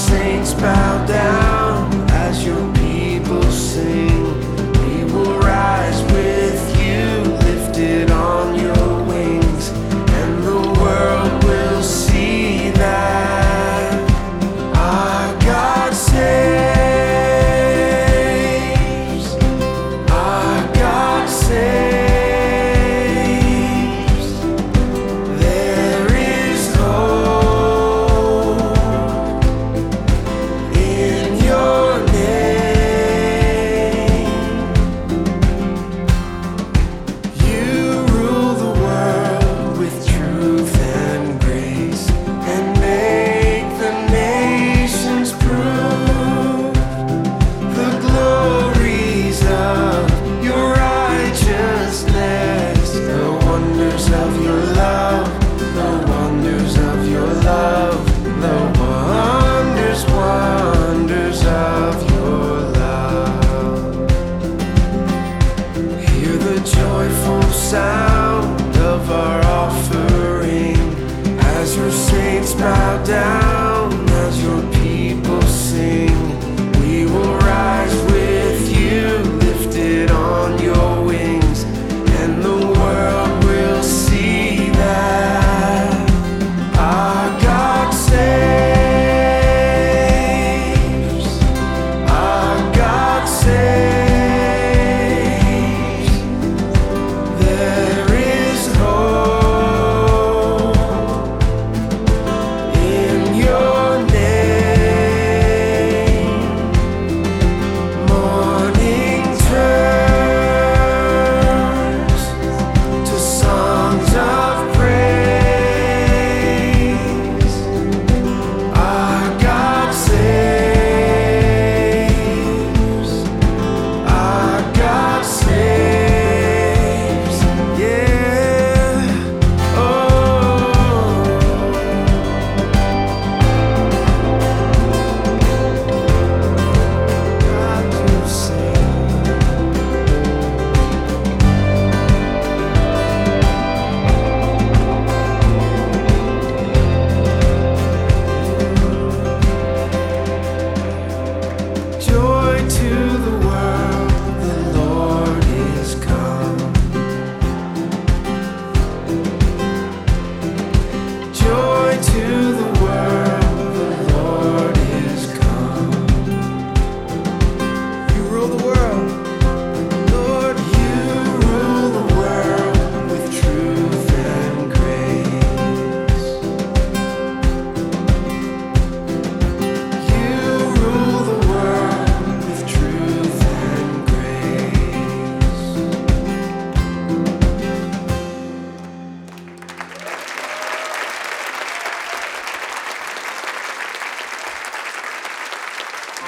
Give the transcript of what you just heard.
saints bow down. joyful sound of our offering as your saints bow down.